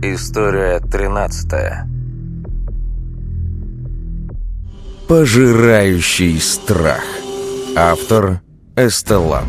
История тринадцатая. Пожирающий страх. Автор Эстелан.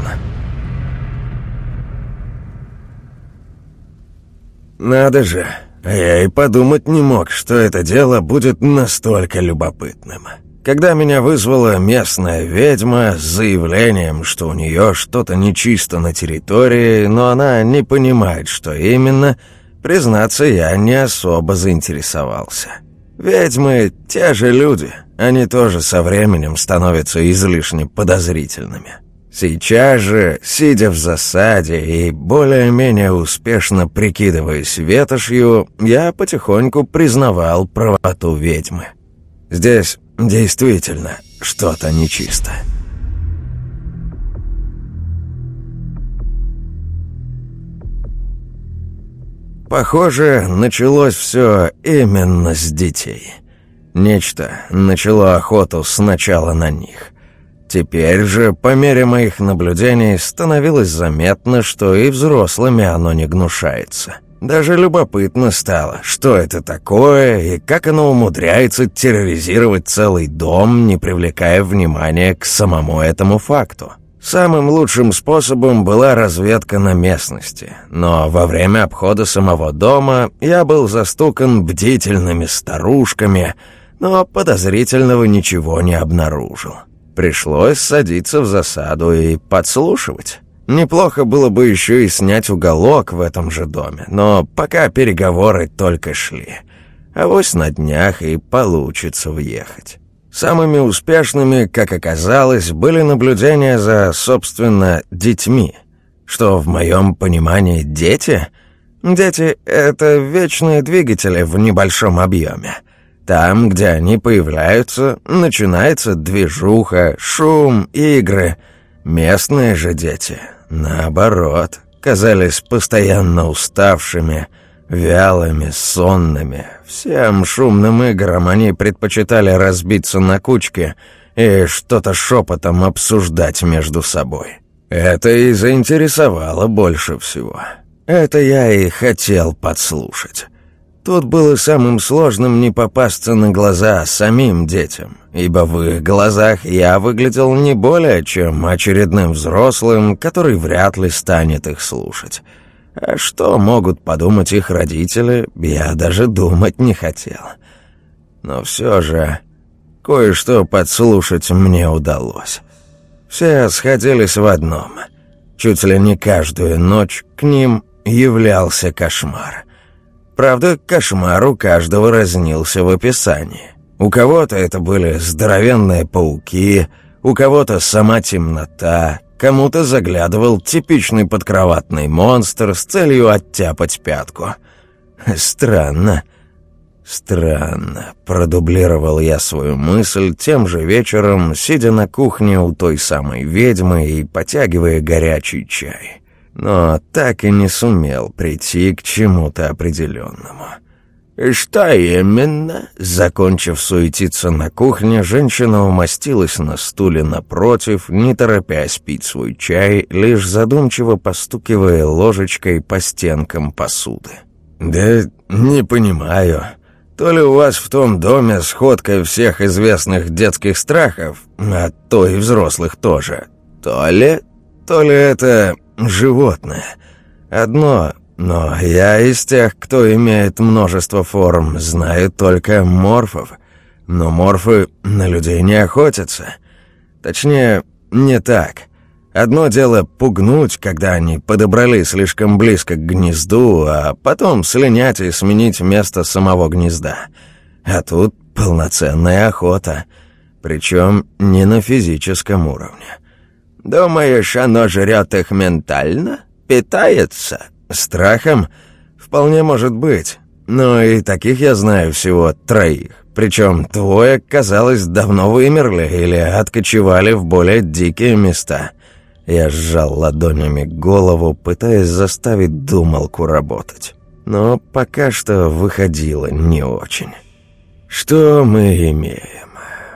Надо же, я и подумать не мог, что это дело будет настолько любопытным. Когда меня вызвала местная ведьма с заявлением, что у нее что-то нечисто на территории, но она не понимает, что именно, признаться, я не особо заинтересовался. Ведьмы — те же люди, они тоже со временем становятся излишне подозрительными. Сейчас же, сидя в засаде и более-менее успешно прикидываясь ветошью, я потихоньку признавал правоту ведьмы. Здесь действительно что-то нечисто. Похоже, началось все именно с детей. Нечто начало охоту сначала на них. Теперь же, по мере моих наблюдений, становилось заметно, что и взрослыми оно не гнушается. Даже любопытно стало, что это такое и как оно умудряется терроризировать целый дом, не привлекая внимания к самому этому факту. Самым лучшим способом была разведка на местности, но во время обхода самого дома я был застукан бдительными старушками, но подозрительного ничего не обнаружил. Пришлось садиться в засаду и подслушивать. Неплохо было бы еще и снять уголок в этом же доме, но пока переговоры только шли. А вось на днях и получится въехать. Самыми успешными, как оказалось, были наблюдения за, собственно, детьми. Что в моем понимании дети? Дети — это вечные двигатели в небольшом объеме. Там, где они появляются, начинается движуха, шум, игры. Местные же дети Наоборот, казались постоянно уставшими, вялыми, сонными. Всем шумным играм они предпочитали разбиться на кучки и что-то шепотом обсуждать между собой. Это и заинтересовало больше всего. Это я и хотел подслушать. Тут было самым сложным не попасться на глаза самим детям, ибо в их глазах я выглядел не более чем очередным взрослым, который вряд ли станет их слушать. А что могут подумать их родители, я даже думать не хотел. Но все же кое-что подслушать мне удалось. Все сходились в одном. Чуть ли не каждую ночь к ним являлся кошмар — Правда, кошмар у каждого разнился в описании. У кого-то это были здоровенные пауки, у кого-то сама темнота, кому-то заглядывал типичный подкроватный монстр с целью оттяпать пятку. Странно. Странно, продублировал я свою мысль тем же вечером, сидя на кухне у той самой ведьмы и потягивая горячий чай но так и не сумел прийти к чему-то определенному. «Что именно?» Закончив суетиться на кухне, женщина умостилась на стуле напротив, не торопясь пить свой чай, лишь задумчиво постукивая ложечкой по стенкам посуды. «Да не понимаю. То ли у вас в том доме сходка всех известных детских страхов, а то и взрослых тоже, то ли... то ли это животное. Одно, но я из тех, кто имеет множество форм, знаю только морфов. Но морфы на людей не охотятся. Точнее, не так. Одно дело пугнуть, когда они подобрались слишком близко к гнезду, а потом слинять и сменить место самого гнезда. А тут полноценная охота, причем не на физическом уровне. Думаешь, оно жрет их ментально? Питается? Страхом? Вполне может быть. Но и таких я знаю всего троих. Причем двое, казалось, давно вымерли или откочевали в более дикие места. Я сжал ладонями голову, пытаясь заставить думалку работать. Но пока что выходило не очень. Что мы имеем?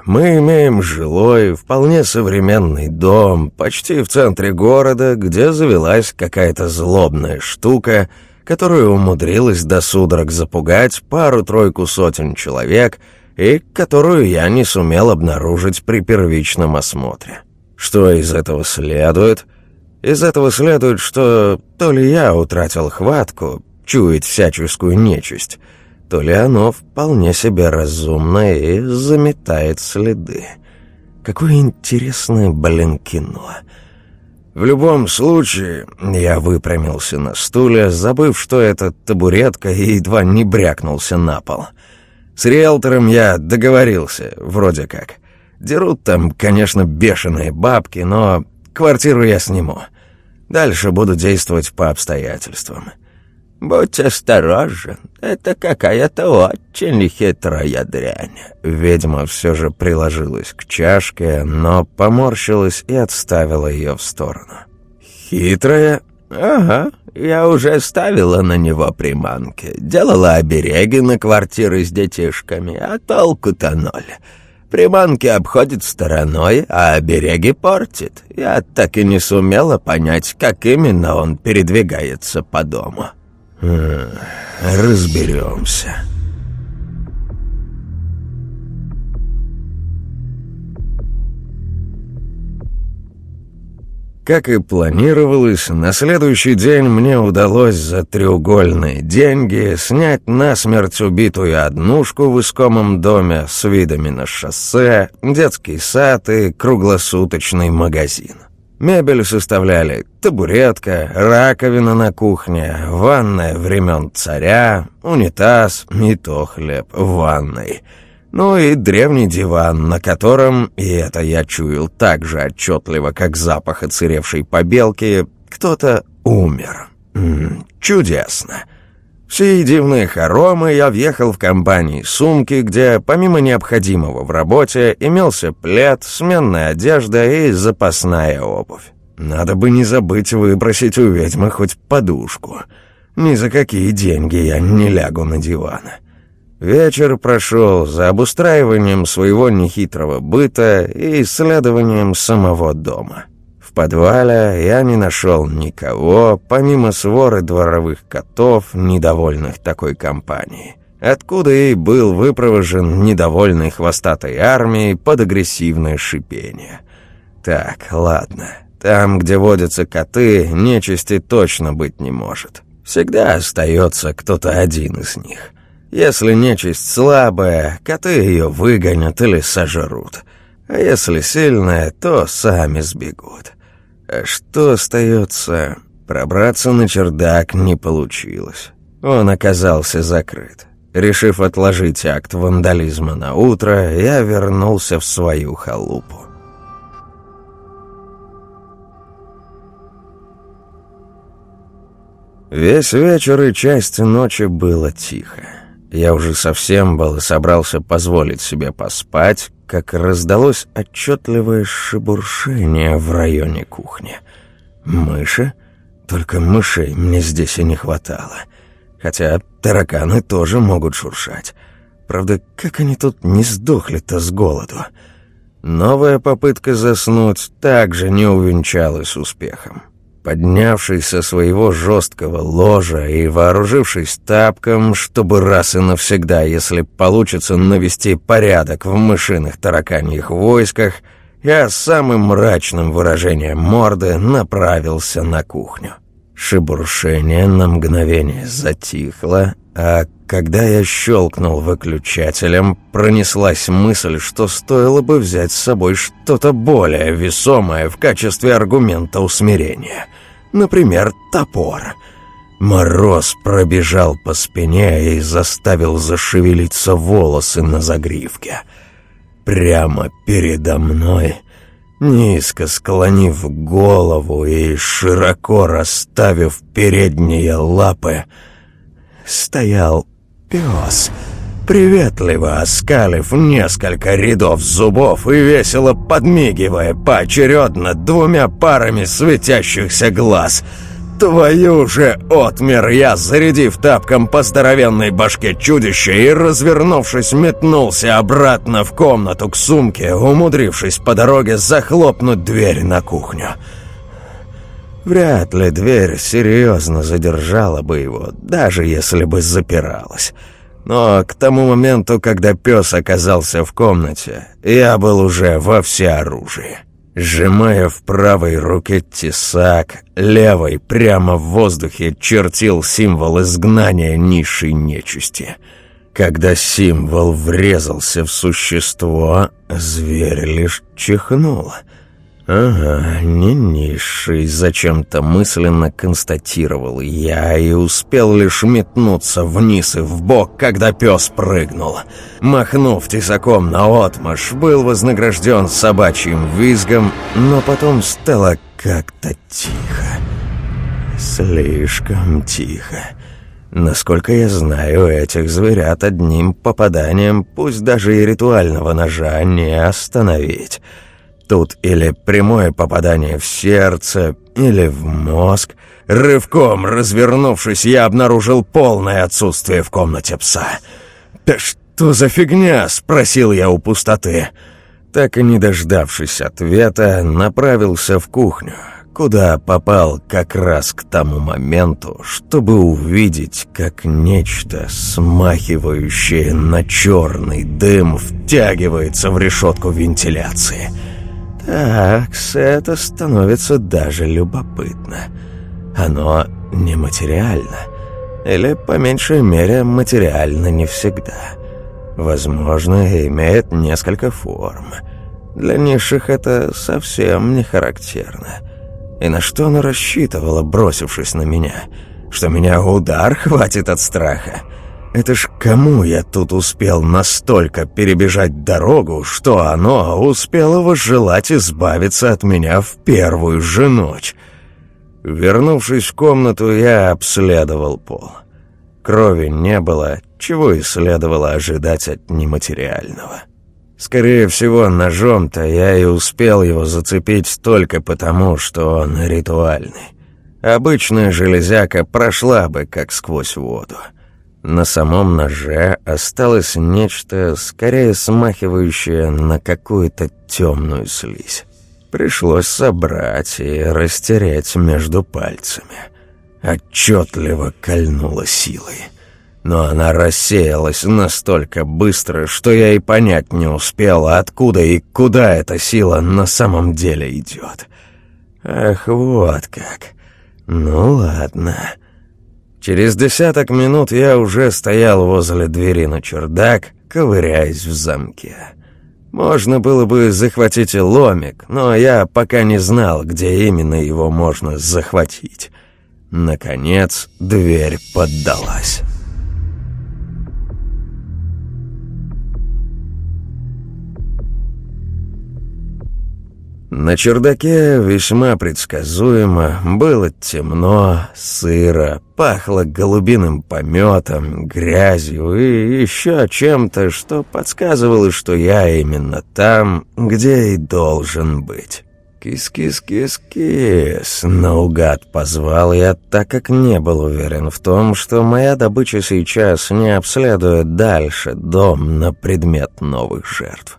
Мы имеем жилой, вполне современный дом, почти в центре города, где завелась какая-то злобная штука, которая умудрилась до судорог запугать пару-тройку сотен человек и которую я не сумел обнаружить при первичном осмотре. Что из этого следует? Из этого следует, что то ли я утратил хватку, чуять всяческую нечисть, то ли оно вполне себе разумное и заметает следы. Какое интересное, блин, кино. В любом случае, я выпрямился на стуле, забыв, что это табуретка, и едва не брякнулся на пол. С риэлтором я договорился, вроде как. Дерут там, конечно, бешеные бабки, но квартиру я сниму. Дальше буду действовать по обстоятельствам. «Будь осторожен, это какая-то очень хитрая дрянь». Ведьма все же приложилась к чашке, но поморщилась и отставила ее в сторону. «Хитрая?» «Ага, я уже ставила на него приманки, делала обереги на квартиры с детишками, а толку-то ноль. Приманки обходит стороной, а обереги портит. Я так и не сумела понять, как именно он передвигается по дому». Разберемся. Как и планировалось, на следующий день мне удалось за треугольные деньги снять насмерть убитую однушку в искомом доме с видами на шоссе, детский сад и круглосуточный магазин. Мебель составляли табуретка, раковина на кухне, ванная времен царя, унитаз и то хлеб в ванной. Ну и древний диван, на котором, и это я чуял так же отчетливо, как запах оцаревшей побелки, кто-то умер. М -м, чудесно. Все дивные хоромы я въехал в компании сумки, где помимо необходимого в работе имелся плед, сменная одежда и запасная обувь. Надо бы не забыть выбросить у ведьмы хоть подушку. Ни за какие деньги я не лягу на диван. Вечер прошел за обустраиванием своего нехитрого быта и исследованием самого дома. В подвале я не нашел никого, помимо своры дворовых котов, недовольных такой компанией. Откуда и был выпровожен недовольной хвостатой армией под агрессивное шипение. Так, ладно. Там, где водятся коты, нечисти точно быть не может. Всегда остается кто-то один из них. Если нечисть слабая, коты ее выгонят или сожрут. А если сильная, то сами сбегут. А что остается? Пробраться на чердак не получилось. Он оказался закрыт. Решив отложить акт вандализма на утро, я вернулся в свою халупу. Весь вечер и часть ночи было тихо. Я уже совсем был и собрался позволить себе поспать, как раздалось отчетливое шебуршение в районе кухни. Мыши? Только мышей мне здесь и не хватало. Хотя тараканы тоже могут шуршать. Правда, как они тут не сдохли-то с голоду? Новая попытка заснуть также не увенчалась успехом. Поднявшись со своего жесткого ложа и вооружившись тапком, чтобы раз и навсегда, если получится навести порядок в мышиных тараканьих войсках, я с самым мрачным выражением морды направился на кухню. Шебуршение на мгновение затихло, а когда я щелкнул выключателем, пронеслась мысль, что стоило бы взять с собой что-то более весомое в качестве аргумента усмирения. Например, топор. Мороз пробежал по спине и заставил зашевелиться волосы на загривке. Прямо передо мной, низко склонив голову и широко расставив передние лапы, стоял пес, приветливо оскалив несколько рядов зубов и весело подмигивая поочередно двумя парами светящихся глаз. «Твою же отмер я, зарядив тапком по здоровенной башке чудища и, развернувшись, метнулся обратно в комнату к сумке, умудрившись по дороге захлопнуть дверь на кухню». Вряд ли дверь серьезно задержала бы его, даже если бы запиралась. Но к тому моменту, когда пес оказался в комнате, я был уже во всеоружии. Сжимая в правой руке тесак, левой прямо в воздухе чертил символ изгнания низшей нечисти. Когда символ врезался в существо, зверь лишь чихнул — «Ага, не низший», — зачем-то мысленно констатировал я и успел лишь метнуться вниз и в бок, когда пес прыгнул. Махнув тесаком наотмашь, был вознагражден собачьим визгом, но потом стало как-то тихо. Слишком тихо. Насколько я знаю, этих зверят одним попаданием, пусть даже и ритуального ножа, не остановить». Тут или прямое попадание в сердце, или в мозг. Рывком развернувшись, я обнаружил полное отсутствие в комнате пса. «Да что за фигня?» — спросил я у пустоты. Так и не дождавшись ответа, направился в кухню, куда попал как раз к тому моменту, чтобы увидеть, как нечто, смахивающее на черный дым, втягивается в решетку вентиляции — так, это становится даже любопытно. Оно нематериально. Или, по меньшей мере, материально не всегда. Возможно, имеет несколько форм. Для низших это совсем не характерно. И на что она рассчитывала, бросившись на меня? Что меня удар хватит от страха? Это ж кому я тут успел настолько перебежать дорогу, что оно успело возжелать избавиться от меня в первую же ночь? Вернувшись в комнату, я обследовал пол. Крови не было, чего и следовало ожидать от нематериального. Скорее всего, ножом-то я и успел его зацепить только потому, что он ритуальный. Обычная железяка прошла бы, как сквозь воду. На самом ноже осталось нечто, скорее смахивающее на какую-то темную слизь. Пришлось собрать и растереть между пальцами. Отчетливо кольнула силой. Но она рассеялась настолько быстро, что я и понять не успел, откуда и куда эта сила на самом деле идет. Ах, вот как. Ну ладно. Через десяток минут я уже стоял возле двери на чердак, ковыряясь в замке. Можно было бы захватить и ломик, но я пока не знал, где именно его можно захватить. Наконец, дверь поддалась. На чердаке весьма предсказуемо было темно, сыро, пахло голубиным пометом, грязью и еще чем-то, что подсказывало, что я именно там, где и должен быть. «Кис-кис-кис-кис!» — наугад позвал я, так как не был уверен в том, что моя добыча сейчас не обследует дальше дом на предмет новых жертв.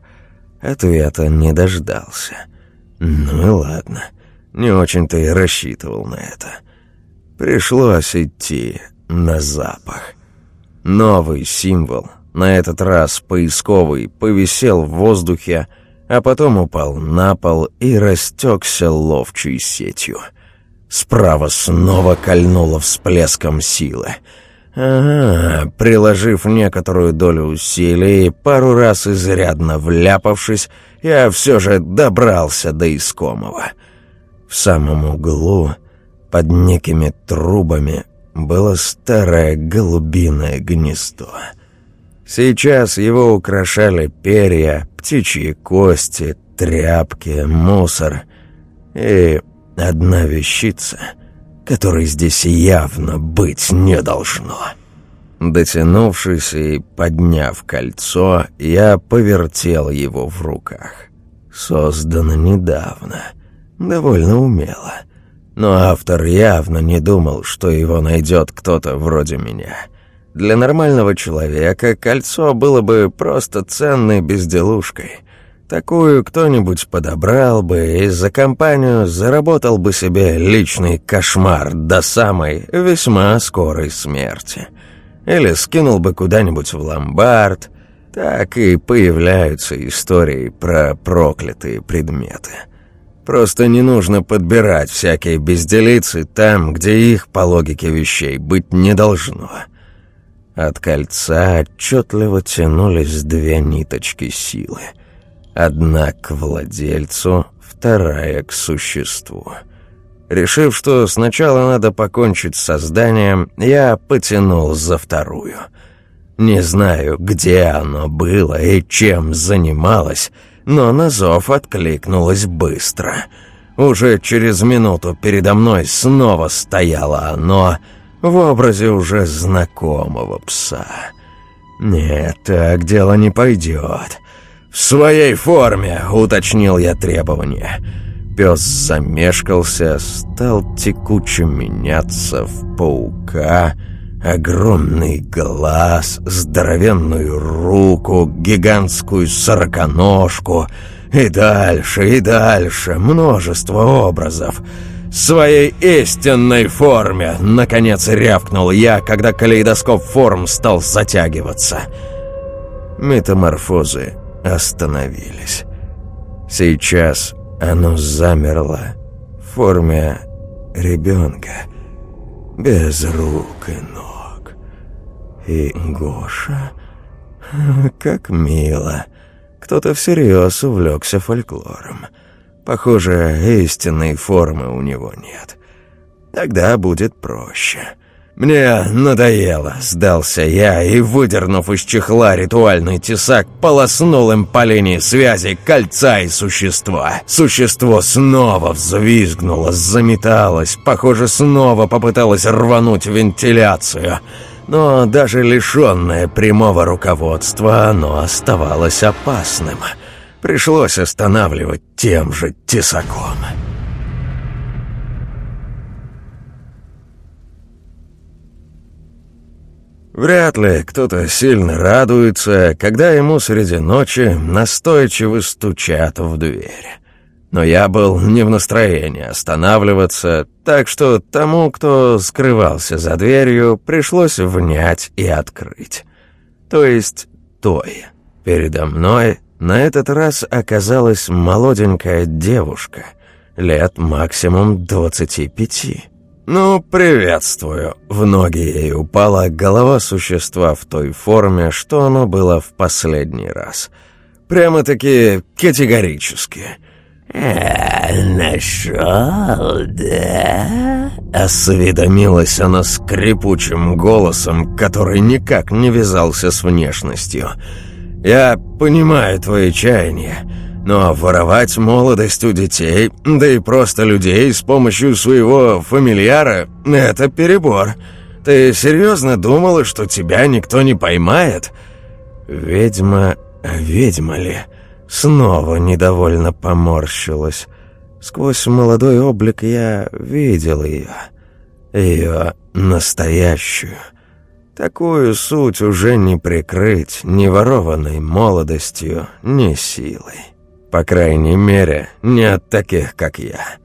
Ответа не дождался. Ну ладно, не очень-то и рассчитывал на это. Пришлось идти на запах. Новый символ, на этот раз поисковый, повисел в воздухе, а потом упал на пол и растекся ловчей сетью. Справа снова кольнуло всплеском силы. Ага, приложив некоторую долю усилий, пару раз изрядно вляпавшись, я все же добрался до искомого. В самом углу, под некими трубами, было старое голубиное гнездо. Сейчас его украшали перья, птичьи кости, тряпки, мусор и одна вещица, которой здесь явно быть не должно. Дотянувшись и подняв кольцо, я повертел его в руках. Создано недавно, довольно умело. Но автор явно не думал, что его найдет кто-то вроде меня. Для нормального человека кольцо было бы просто ценной безделушкой. Такую кто-нибудь подобрал бы и за компанию заработал бы себе личный кошмар до самой весьма скорой смерти. Или скинул бы куда-нибудь в ломбард. Так и появляются истории про проклятые предметы. Просто не нужно подбирать всякие безделицы там, где их, по логике вещей, быть не должно. От кольца отчетливо тянулись две ниточки силы. Одна к владельцу, вторая к существу. Решив, что сначала надо покончить с созданием, я потянул за вторую. Не знаю, где оно было и чем занималось, но на зов откликнулось быстро. Уже через минуту передо мной снова стояло оно в образе уже знакомого пса. «Нет, так дело не пойдет». «В своей форме», — уточнил я требование. Пес замешкался, стал текуче меняться в паука — Огромный глаз, здоровенную руку, гигантскую сороконожку и дальше, и дальше множество образов. В своей истинной форме, наконец, рявкнул я, когда калейдоскоп форм стал затягиваться. Метаморфозы остановились. Сейчас оно замерло в форме ребенка, без рук и ног. И Гоша... Как мило. Кто-то всерьез увлекся фольклором. Похоже, истинной формы у него нет. Тогда будет проще. «Мне надоело», — сдался я и, выдернув из чехла ритуальный тесак, полоснул им по линии связи кольца и существа. Существо снова взвизгнуло, заметалось, похоже, снова попыталось рвануть вентиляцию — но даже лишенное прямого руководства оно оставалось опасным. Пришлось останавливать тем же тесаком. Вряд ли кто-то сильно радуется, когда ему среди ночи настойчиво стучат в дверь но я был не в настроении останавливаться, так что тому, кто скрывался за дверью, пришлось внять и открыть. То есть той. Передо мной на этот раз оказалась молоденькая девушка, лет максимум двадцати пяти. «Ну, приветствую!» В ноги ей упала голова существа в той форме, что оно было в последний раз. Прямо-таки категорически – «А, нашел, да?» Осведомилась она скрипучим голосом, который никак не вязался с внешностью. «Я понимаю твои чаяния, но воровать молодость у детей, да и просто людей с помощью своего фамильяра — это перебор. Ты серьезно думала, что тебя никто не поймает?» «Ведьма... ведьма ли?» Снова недовольно поморщилась. Сквозь молодой облик я видел ее. Ее настоящую. Такую суть уже не прикрыть ни ворованной молодостью, ни силой. По крайней мере, не от таких, как я.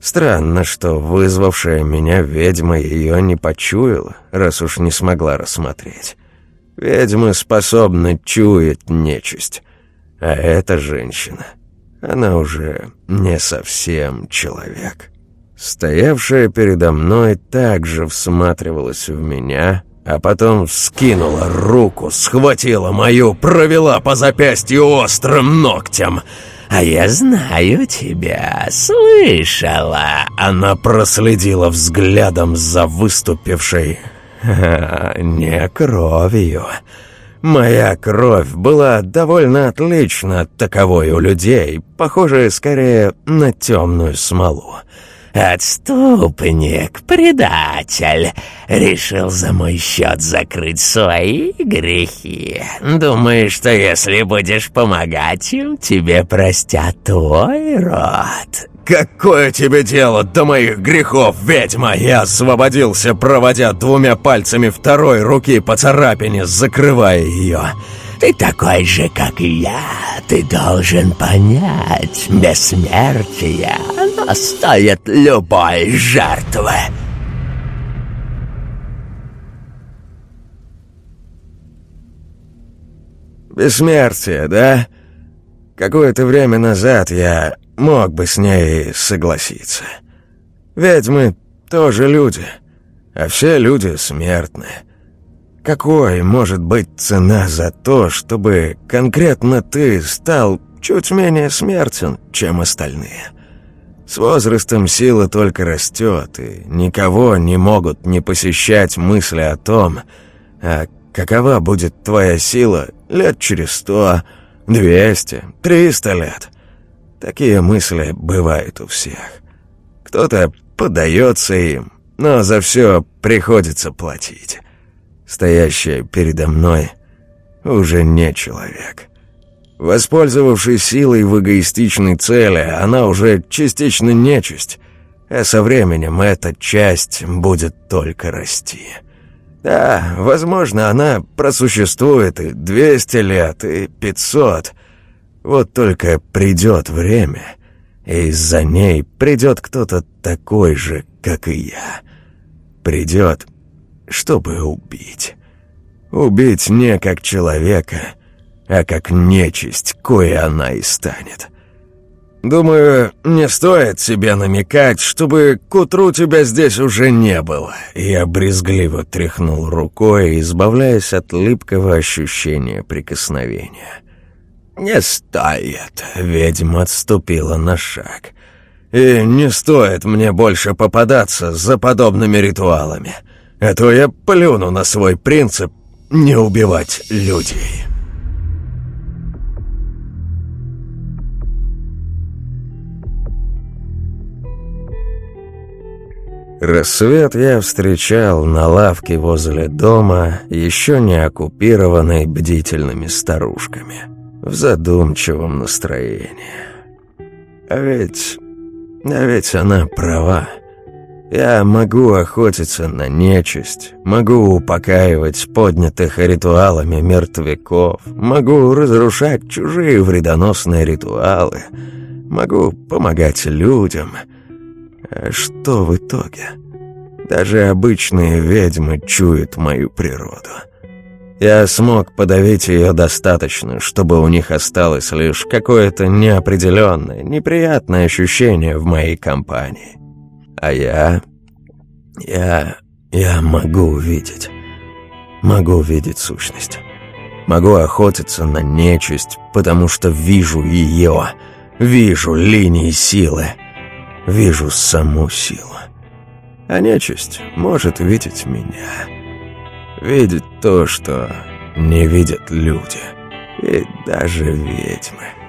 Странно, что вызвавшая меня ведьма ее не почуяла, раз уж не смогла рассмотреть. Ведьмы способны чуять нечисть. А эта женщина, она уже не совсем человек. Стоявшая передо мной также всматривалась в меня, а потом вскинула руку, схватила мою, провела по запястью острым ногтем. «А я знаю тебя, слышала!» Она проследила взглядом за выступившей... не кровью, Моя кровь была довольно отлична от таковой у людей, похожая скорее на темную смолу. «Отступник, предатель, решил за мой счет закрыть свои грехи. Думаешь, что если будешь помогать им, тебе простят твой род? какое тебе дело до моих грехов, ведьма?» Я освободился, проводя двумя пальцами второй руки по царапине, закрывая ее. «Ты такой же, как и я. Ты должен понять, бессмертие, оно стоит любой жертвы». «Бессмертие, да?» Какое-то время назад я мог бы с ней согласиться. Ведьмы тоже люди, а все люди смертны. Какой может быть цена за то, чтобы конкретно ты стал чуть менее смертен, чем остальные? С возрастом сила только растет, и никого не могут не посещать мысли о том, а какова будет твоя сила лет через сто, Двести, триста лет. Такие мысли бывают у всех. Кто-то поддается им, но за все приходится платить. Стоящая передо мной уже не человек. Воспользовавшись силой в эгоистичной цели, она уже частично нечисть, а со временем эта часть будет только расти. Да, возможно, она просуществует и 200 лет, и 500. Вот только придет время, и за ней придет кто-то такой же, как и я. Придет, чтобы убить. Убить не как человека, а как нечисть, кое она и станет. «Думаю, не стоит себе намекать, чтобы к утру тебя здесь уже не было». Я брезгливо тряхнул рукой, избавляясь от липкого ощущения прикосновения. «Не стоит», — ведьма отступила на шаг. «И не стоит мне больше попадаться за подобными ритуалами, а то я плюну на свой принцип не убивать людей». Рассвет я встречал на лавке возле дома, еще не оккупированной бдительными старушками, в задумчивом настроении. А ведь... а ведь она права. Я могу охотиться на нечисть, могу упокаивать поднятых ритуалами мертвяков, могу разрушать чужие вредоносные ритуалы, могу помогать людям — что в итоге? Даже обычные ведьмы чуют мою природу. Я смог подавить ее достаточно, чтобы у них осталось лишь какое-то неопределенное, неприятное ощущение в моей компании. А я... я... я могу увидеть. Могу увидеть сущность. Могу охотиться на нечисть, потому что вижу ее, вижу линии силы, вижу саму силу. А нечисть может видеть меня. Видеть то, что не видят люди. И даже ведьмы.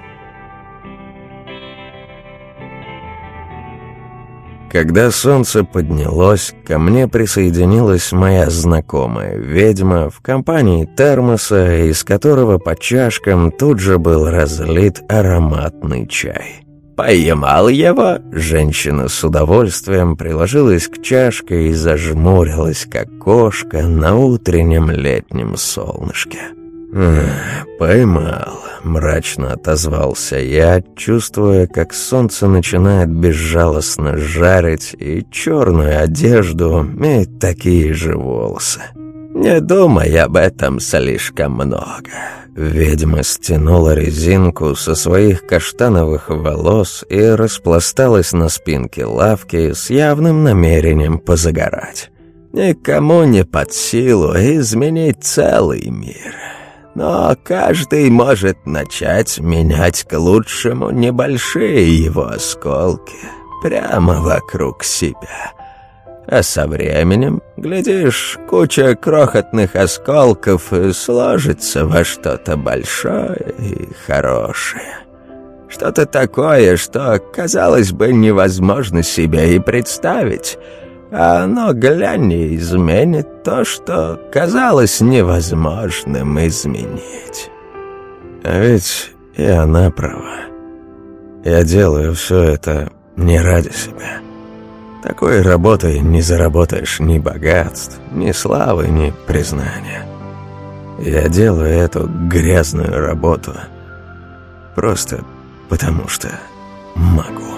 Когда солнце поднялось, ко мне присоединилась моя знакомая ведьма в компании термоса, из которого по чашкам тут же был разлит ароматный чай. «Поймал его?» Женщина с удовольствием приложилась к чашке и зажмурилась, как кошка на утреннем летнем солнышке. «Поймал», — мрачно отозвался я, чувствуя, как солнце начинает безжалостно жарить и черную одежду, и такие же волосы. «Не думай об этом слишком много». Ведьма стянула резинку со своих каштановых волос и распласталась на спинке лавки с явным намерением позагорать. Никому не под силу изменить целый мир. Но каждый может начать менять к лучшему небольшие его осколки прямо вокруг себя — а со временем, глядишь, куча крохотных осколков сложится во что-то большое и хорошее. Что-то такое, что, казалось бы, невозможно себе и представить. А оно, глянь, изменит то, что казалось невозможным изменить. А ведь и она права. Я делаю все это Не ради себя. Такой работой не заработаешь ни богатств, ни славы, ни признания. Я делаю эту грязную работу просто потому что могу.